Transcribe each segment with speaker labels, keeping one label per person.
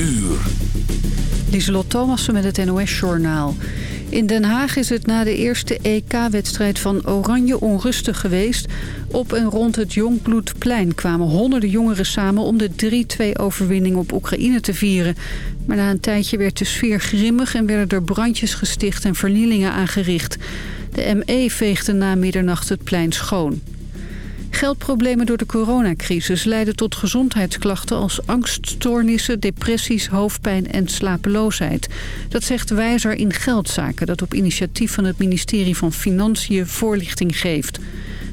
Speaker 1: uur.
Speaker 2: Lieselot Thomassen met het NOS-journaal. In Den Haag is het na de eerste EK-wedstrijd van Oranje onrustig geweest. Op en rond het Jongbloedplein kwamen honderden jongeren samen... om de 3-2-overwinning op Oekraïne te vieren. Maar na een tijdje werd de sfeer grimmig... en werden er brandjes gesticht en vernielingen aangericht. De ME veegde na middernacht het plein schoon. Geldproblemen door de coronacrisis leiden tot gezondheidsklachten als angststoornissen, depressies, hoofdpijn en slapeloosheid. Dat zegt Wijzer in Geldzaken, dat op initiatief van het ministerie van Financiën voorlichting geeft.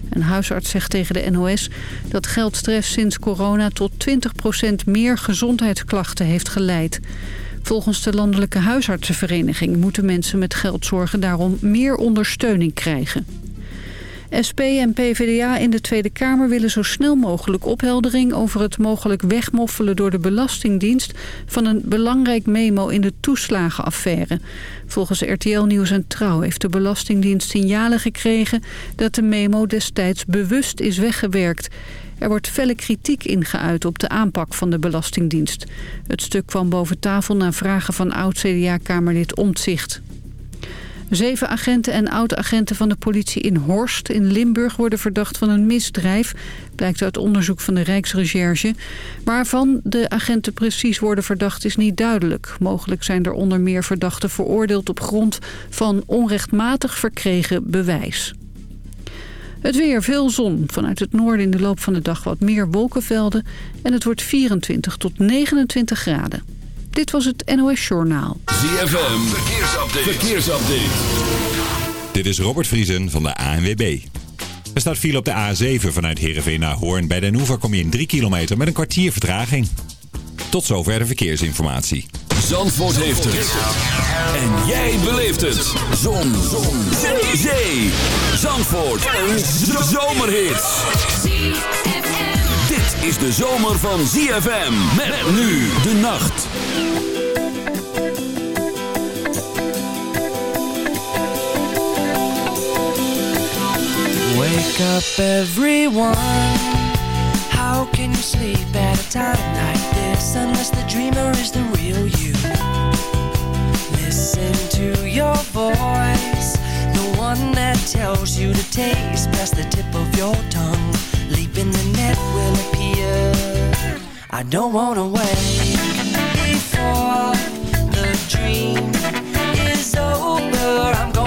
Speaker 2: Een huisarts zegt tegen de NOS dat geldstress sinds corona tot 20% meer gezondheidsklachten heeft geleid. Volgens de Landelijke Huisartsenvereniging moeten mensen met geldzorgen daarom meer ondersteuning krijgen. SP en PvdA in de Tweede Kamer willen zo snel mogelijk opheldering... over het mogelijk wegmoffelen door de Belastingdienst... van een belangrijk memo in de toeslagenaffaire. Volgens RTL Nieuws en Trouw heeft de Belastingdienst signalen gekregen... dat de memo destijds bewust is weggewerkt. Er wordt felle kritiek ingeuit op de aanpak van de Belastingdienst. Het stuk kwam boven tafel na vragen van oud-CDA-kamerlid Omtzigt. Zeven agenten en oud-agenten van de politie in Horst in Limburg worden verdacht van een misdrijf. Blijkt uit onderzoek van de Rijksrecherche. Waarvan de agenten precies worden verdacht is niet duidelijk. Mogelijk zijn er onder meer verdachten veroordeeld op grond van onrechtmatig verkregen bewijs. Het weer, veel zon. Vanuit het noorden in de loop van de dag wat meer wolkenvelden. En het wordt 24 tot 29 graden. Dit was het NOS Journaal.
Speaker 1: ZFM, verkeersupdate. verkeersupdate.
Speaker 3: Dit is Robert Vriesen van de ANWB. Er staat file op de A7 vanuit Heerenveen naar Hoorn. Bij Den Hoever kom je in 3 kilometer met een kwartier vertraging. Tot zover de verkeersinformatie.
Speaker 1: Zandvoort heeft het. En jij beleeft het. Zon. Zon. Zee. Zandvoort. Een zomerhit is de zomer van ZFM. Met nu de nacht.
Speaker 4: Wake up everyone. How can you sleep at a time like this unless the dreamer is the real you? Listen to your voice, the one that tells you to taste past the tip of your tongue. In the net will appear. I don't wanna wait before the dream is over. I'm gonna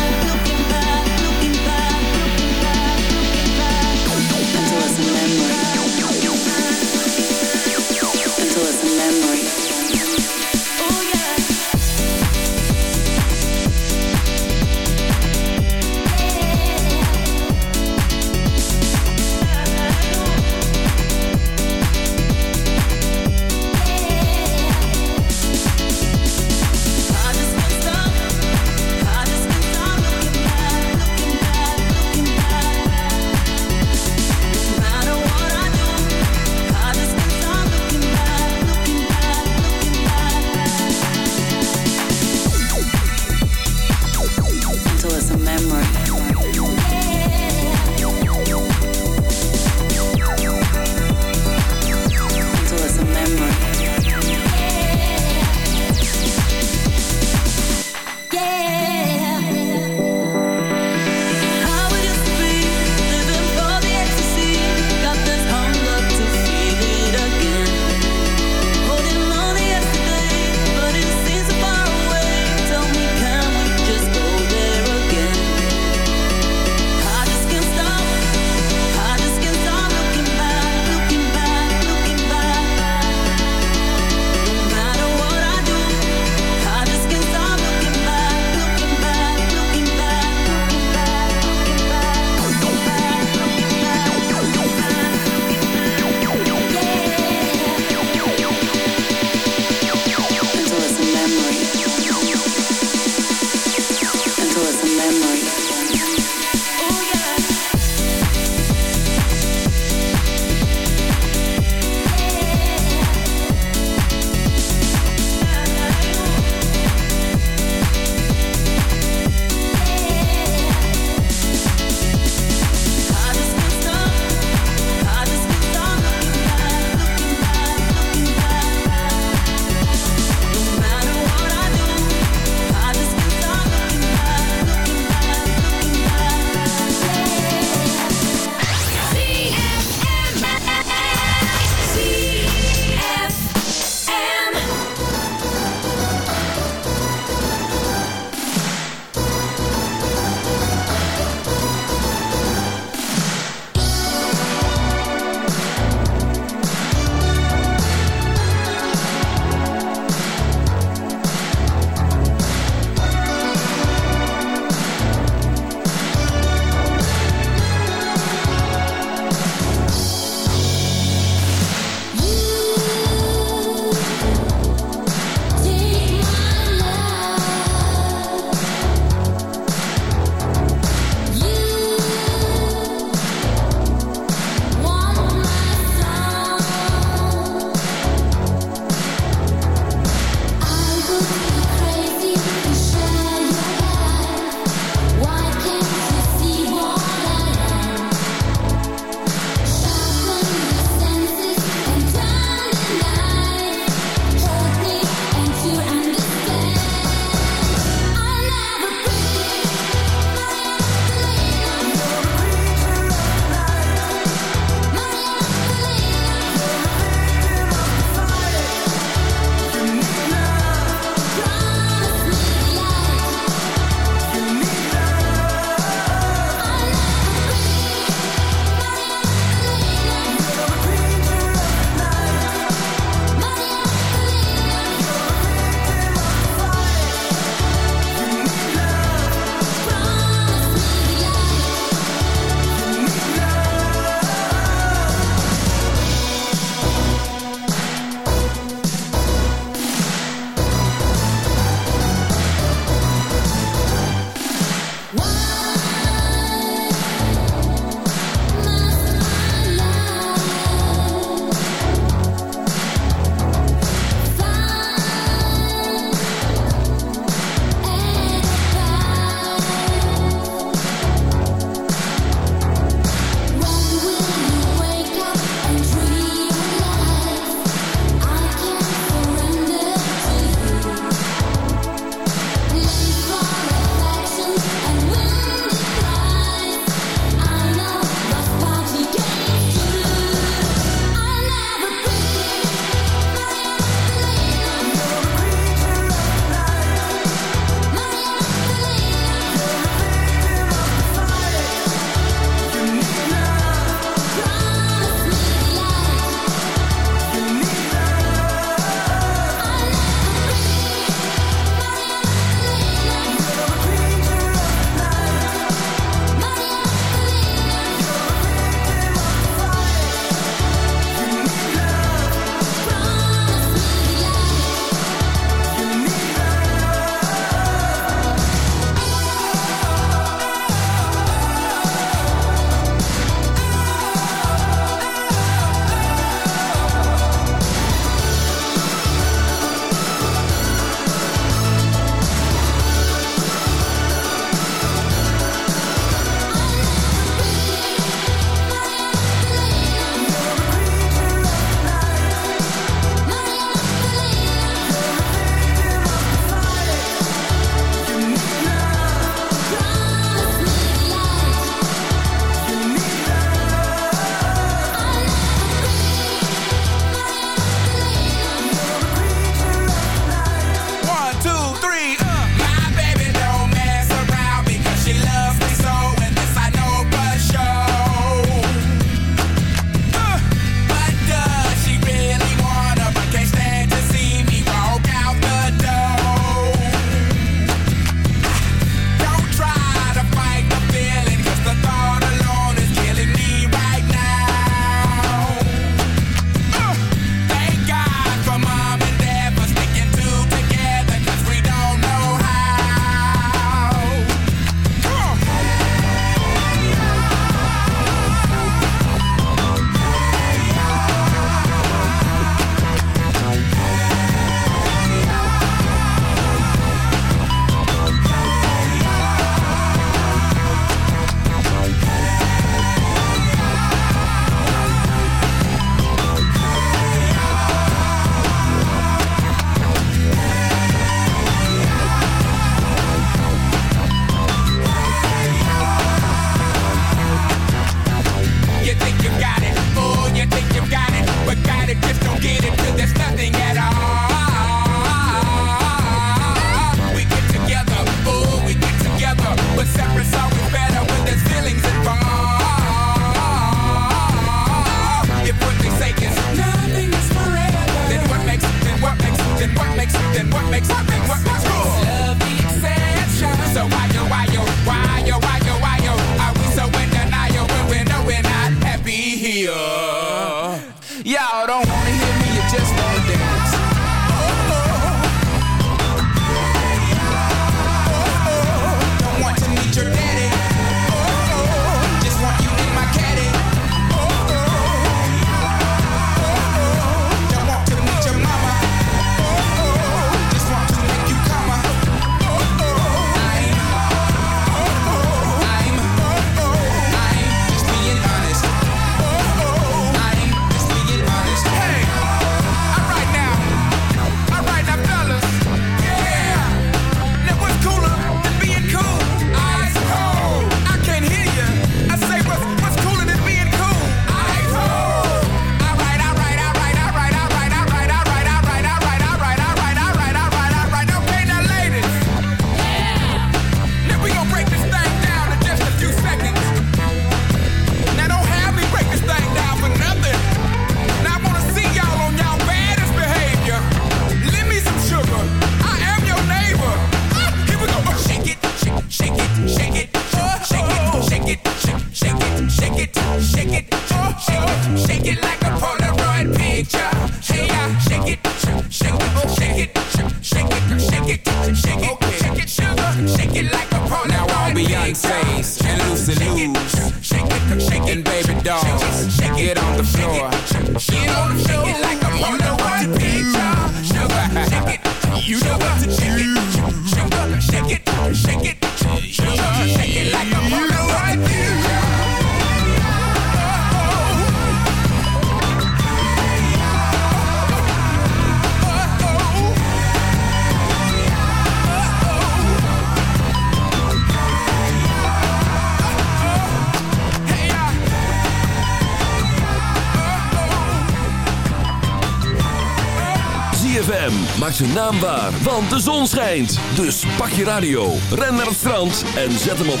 Speaker 1: zijn naam waar, want de zon schijnt. Dus pak je radio, ren naar het strand en zet hem op 106.9.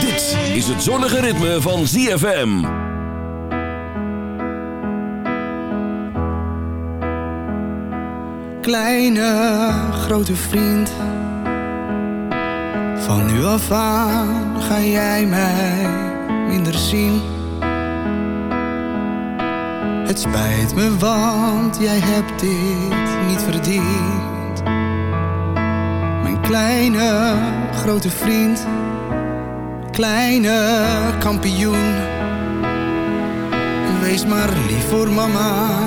Speaker 1: Dit is het zonnige ritme van ZFM.
Speaker 5: Kleine, grote vriend. Van nu af aan ga jij mij minder zien. Het spijt me, want jij hebt dit niet verdiend. Mijn kleine, grote vriend. Kleine kampioen. Wees maar lief voor mama.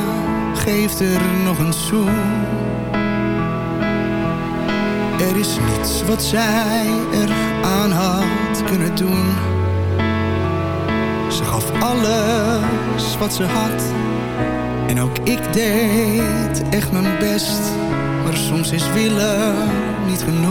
Speaker 5: Geef er nog een zoen. Er is niets wat zij er aan had kunnen doen. Ze gaf alles wat ze had. En ook ik deed echt mijn best, maar soms is willen niet genoeg.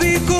Speaker 6: be.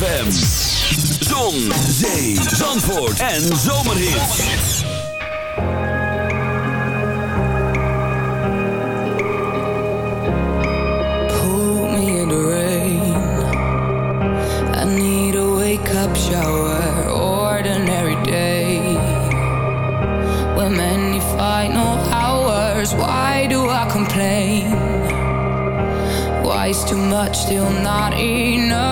Speaker 6: ZFM. Zon, zee, zandvoort en.
Speaker 7: Pull me in the rain. I need a wake-up shower. Ordinary day. When many final hours, why do I complain? Why is too much still not enough?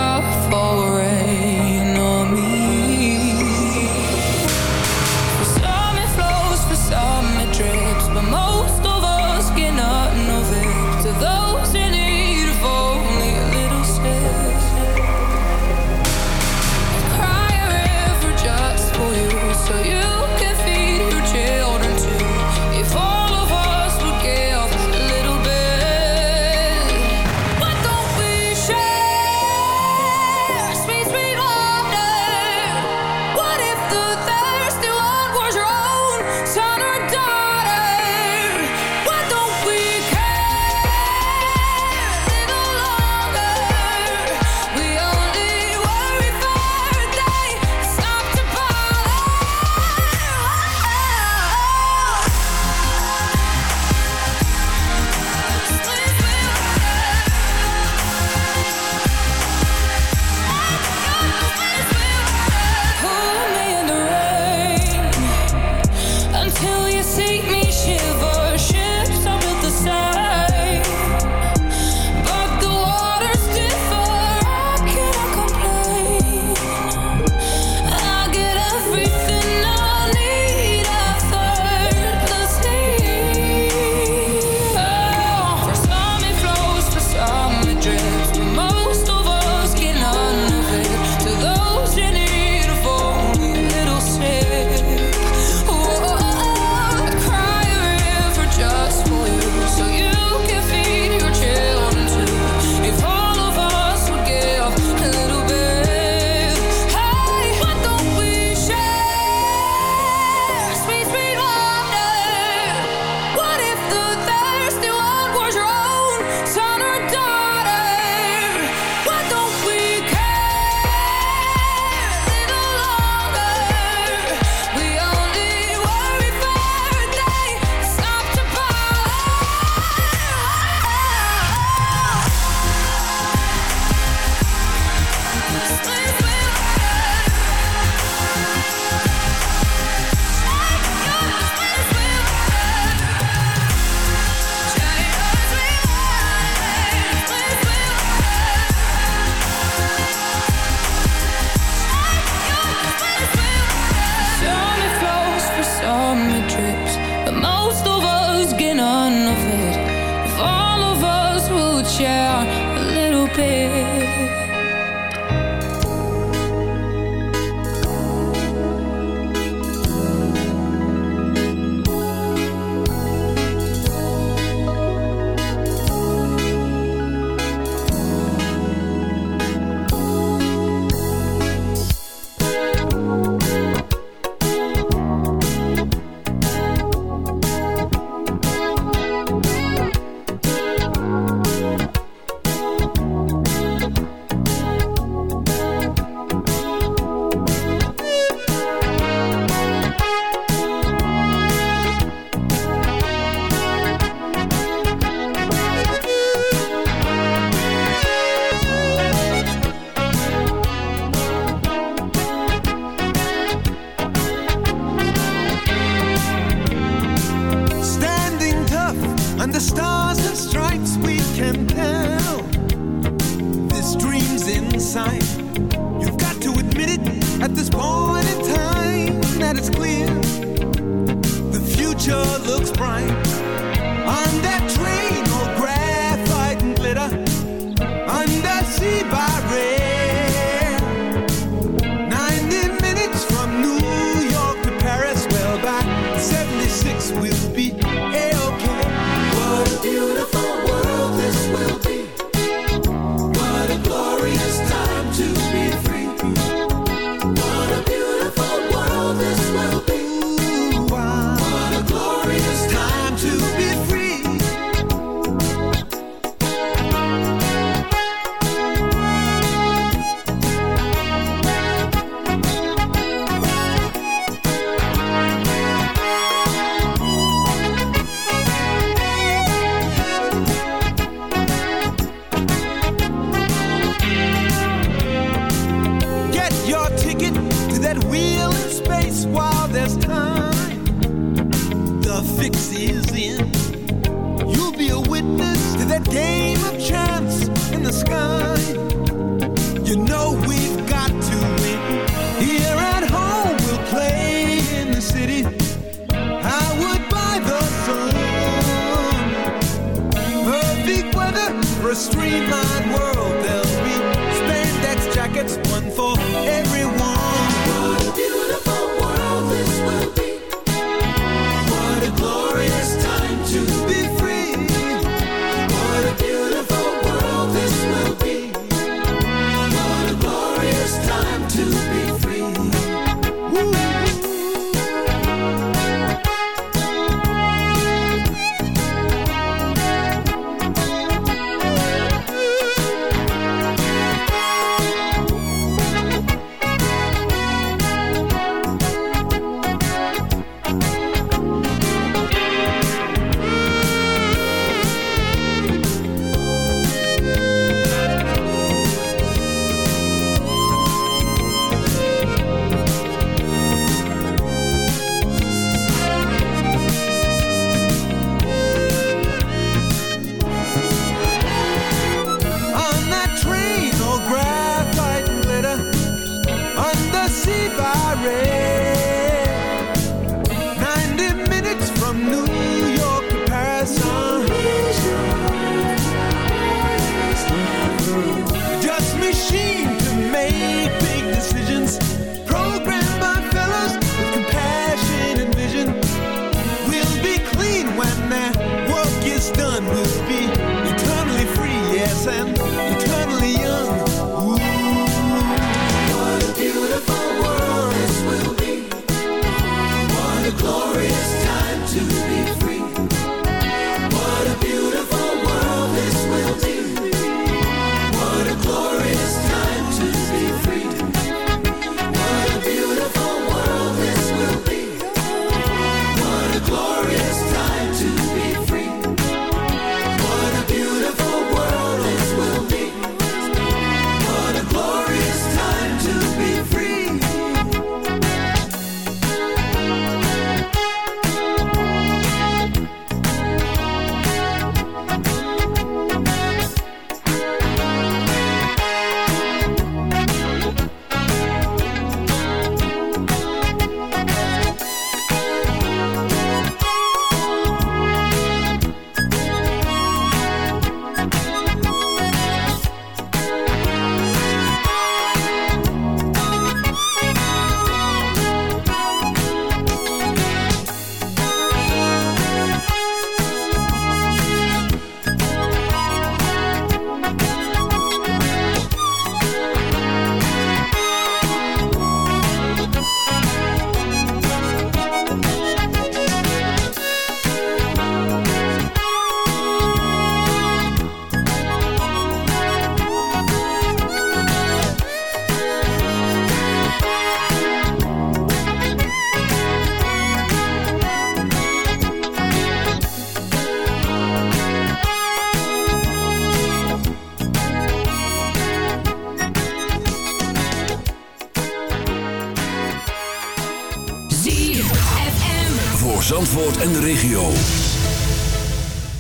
Speaker 1: En de regio.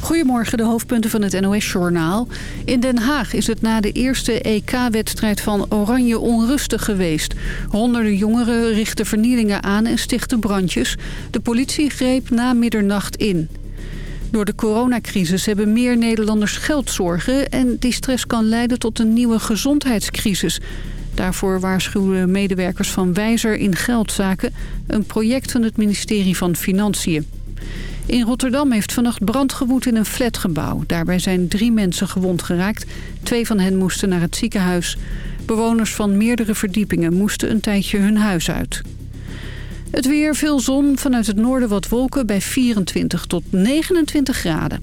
Speaker 2: Goedemorgen, de hoofdpunten van het NOS-journaal. In Den Haag is het na de eerste EK-wedstrijd van Oranje onrustig geweest. Honderden jongeren richten vernielingen aan en stichten brandjes. De politie greep na middernacht in. Door de coronacrisis hebben meer Nederlanders geldzorgen... en die stress kan leiden tot een nieuwe gezondheidscrisis. Daarvoor waarschuwen medewerkers van Wijzer in Geldzaken... een project van het ministerie van Financiën. In Rotterdam heeft vannacht brand gewoed in een flatgebouw. Daarbij zijn drie mensen gewond geraakt. Twee van hen moesten naar het ziekenhuis. Bewoners van meerdere verdiepingen moesten een tijdje hun huis uit. Het weer, veel zon, vanuit het noorden wat wolken bij 24 tot 29 graden.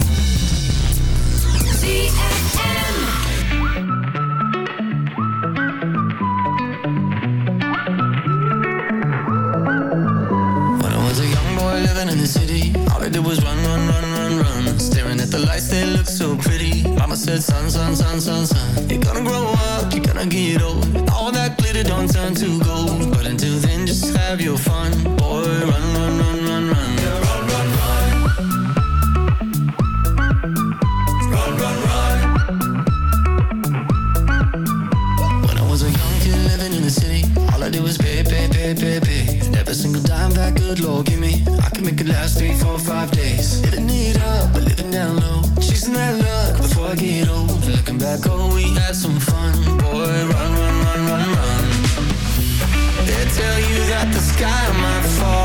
Speaker 8: Was run, run, run, run, run. Staring at the lights, they look so pretty. Mama said, son, son, son, son, son. You're gonna grow up, you're gonna get old. All that glitter don't turn to gold. But until then, just have your fun. Boy, run, run, run, run, run. Yeah, run, run, run. Run, run, run. When I was a young kid living in the city, all I did was pay, pay, pay, pay, pay. Single dime that good Lord give me, I can make it last three, four, five days. Living it up, but living down low. Chasing that luck before I get old. Looking back, oh, we had some fun. Boy, run, run, run, run, run. They tell you that the sky might fall.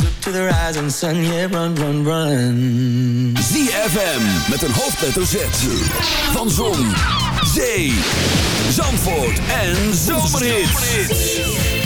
Speaker 8: Up to the rising sun. Yeah, run, run, run.
Speaker 1: ZFM met een hoofdletter Z. Van Zon, Zee, Zandvoort en Zomerhits.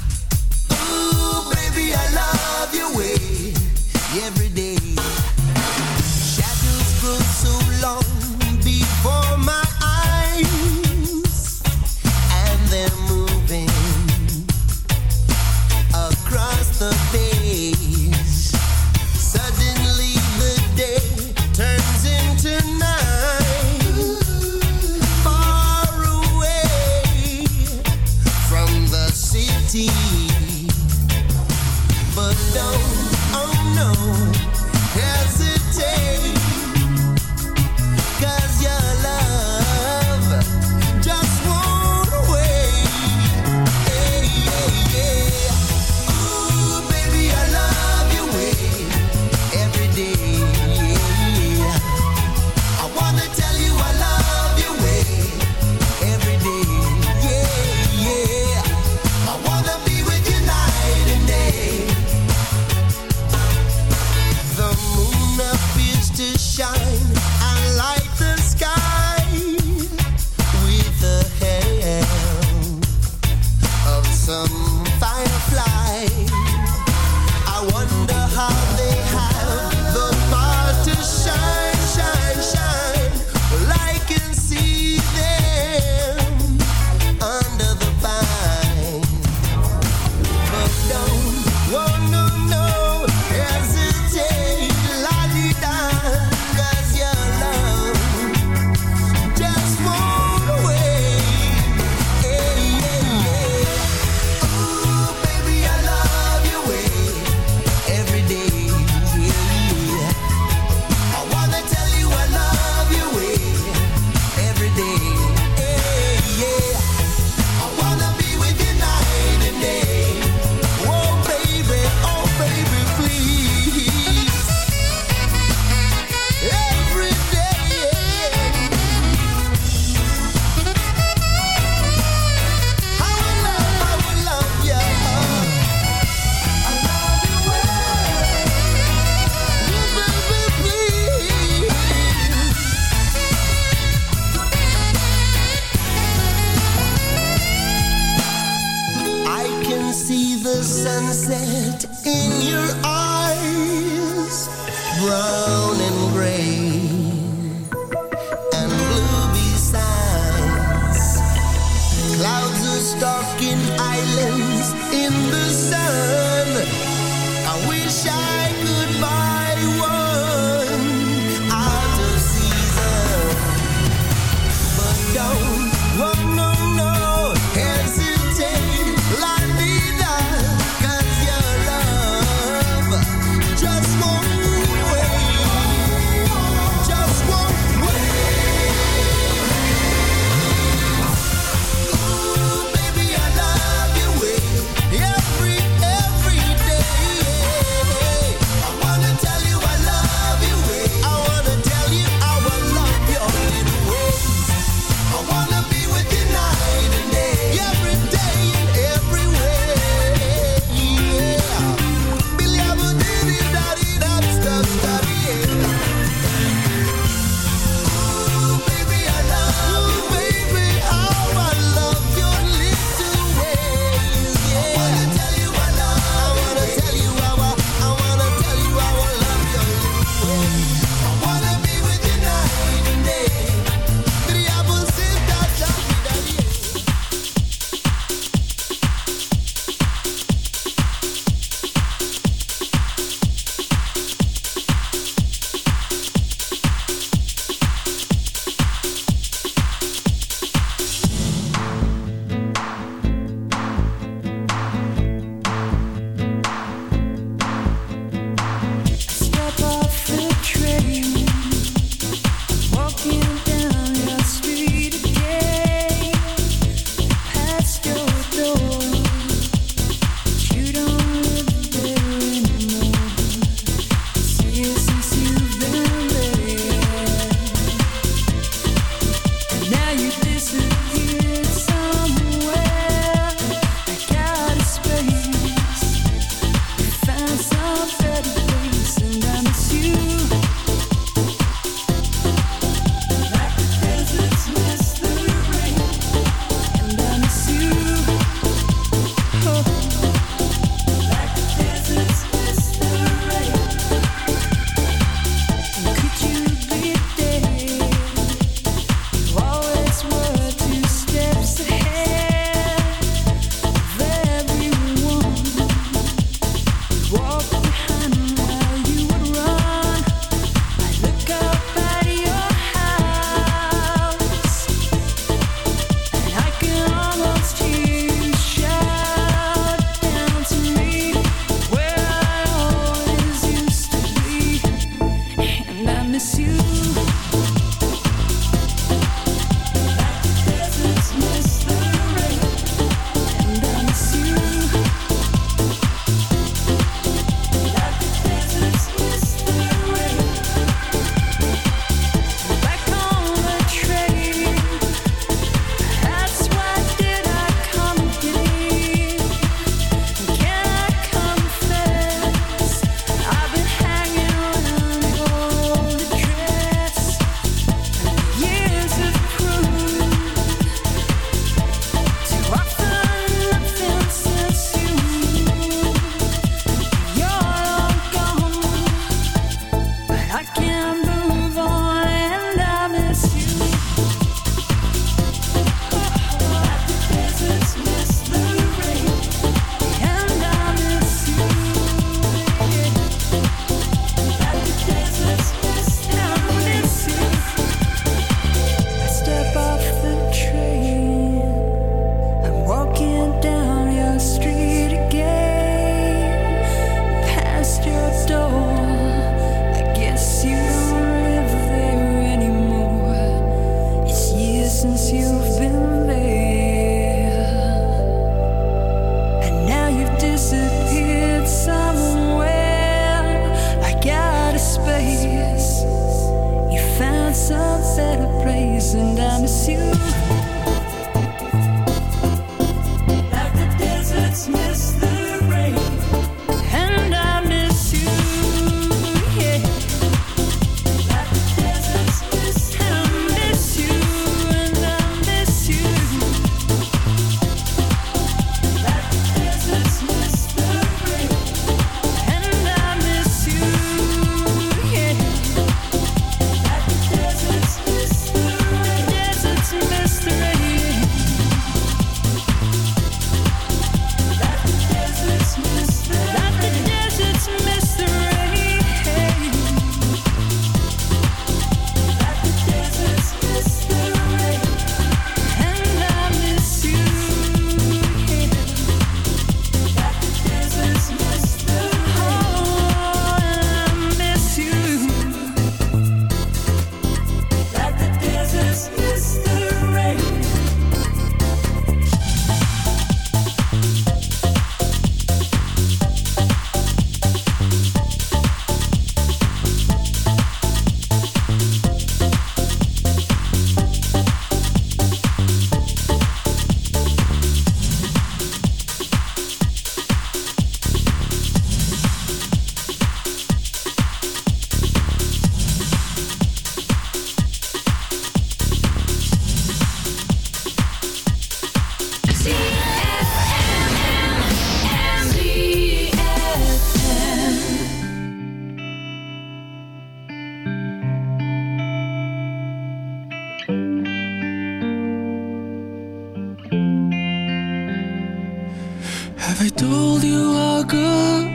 Speaker 9: I
Speaker 10: told you how good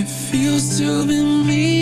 Speaker 10: it feels to be me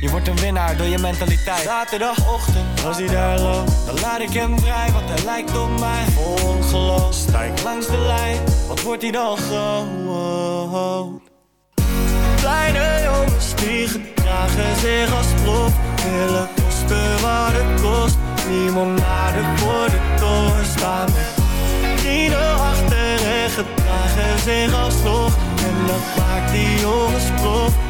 Speaker 11: Je wordt een winnaar door je mentaliteit. Zaterdagochtend, als hij daar loopt, dan laat ik hem vrij, want hij lijkt op mij. Vol ongeloof, stijk langs de lijn, wat wordt hij dan groot? Kleine jongens die gedragen zich als prof, willen kosten wat het kost. Limonade voor de toren staan met vrienden achter en gedragen zich alsnog. En dat maakt die jongens prof.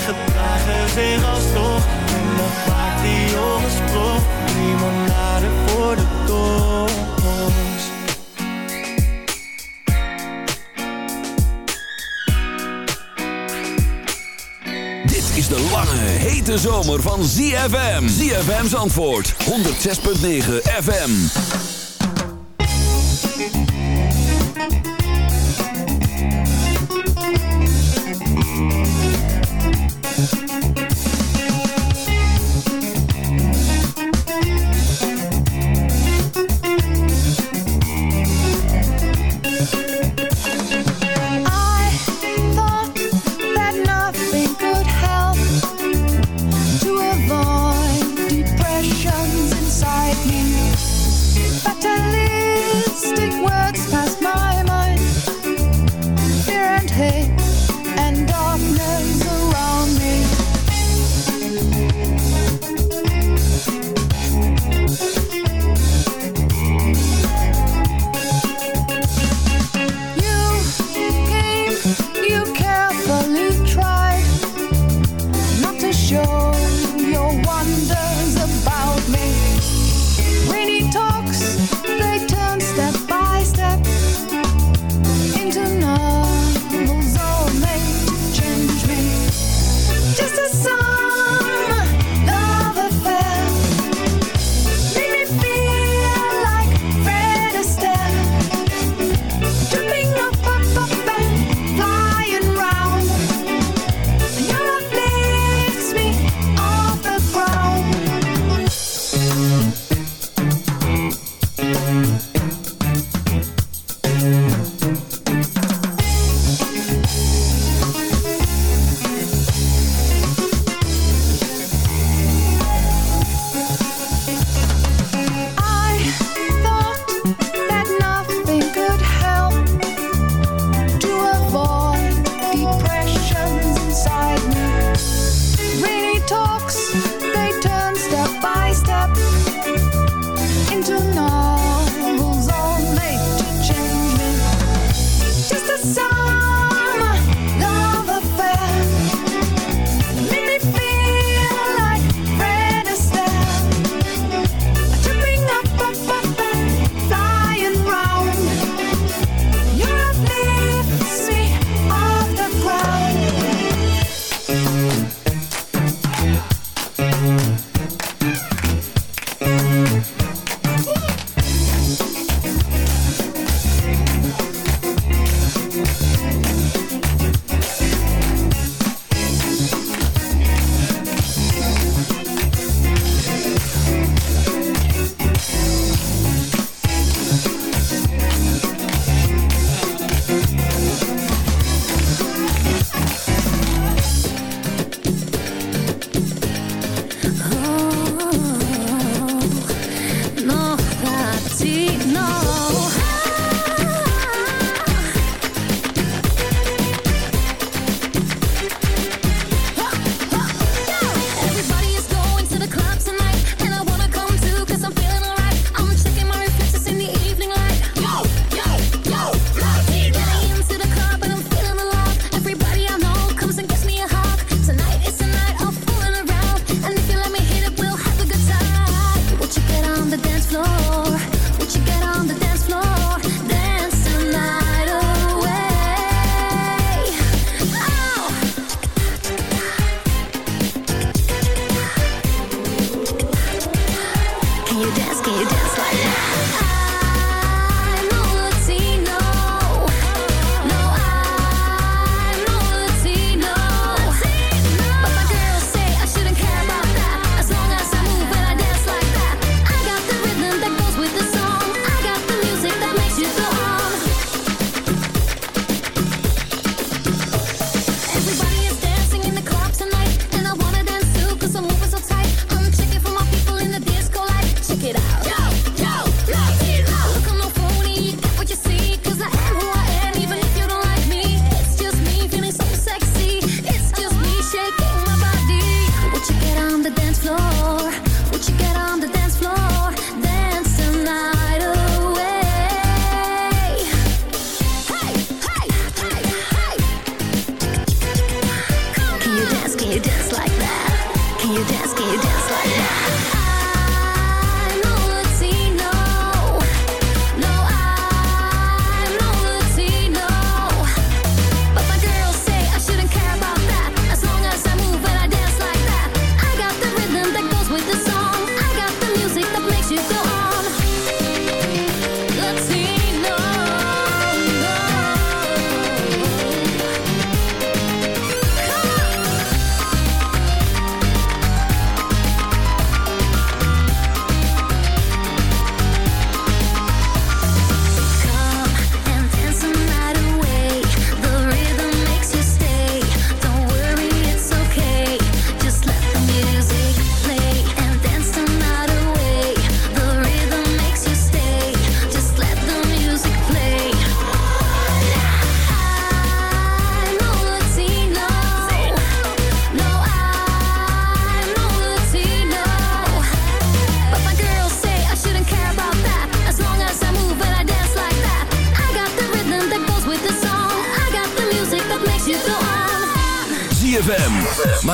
Speaker 11: gedragen zich alsnog En dat maakt die jongens prof Limonade voor de toren
Speaker 12: Dit is de lange, hete zomer van ZFM. ZFM's antwoord, 106.9 FM.
Speaker 1: love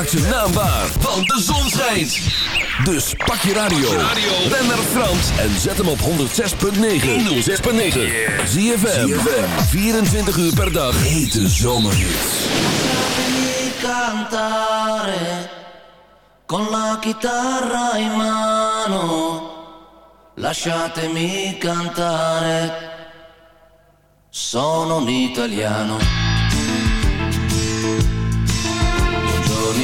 Speaker 1: Maak zijn naam waar, want de zon schijnt. Dus pak je radio. Ben naar Frans en zet hem op 106.9. 106.9. ZFM. 24 uur per dag. Hete zomerhits.
Speaker 13: Cantare con la chitarra in mano. Lasciatemi cantare. Sono un italiano.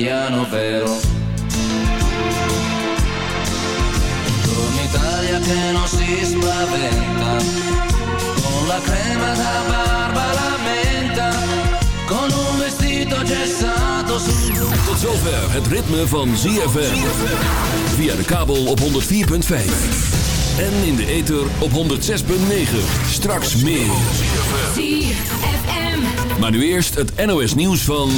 Speaker 13: italiano vero. Un'Italia che non si spaventa, con la crema da barba la menta, con un vestito gessato sul
Speaker 1: Tot zover het ritme van ZFM. Via de kabel op 104.5. En in de ether op 106.9. Straks meer. Maar nu eerst het NOS nieuws van...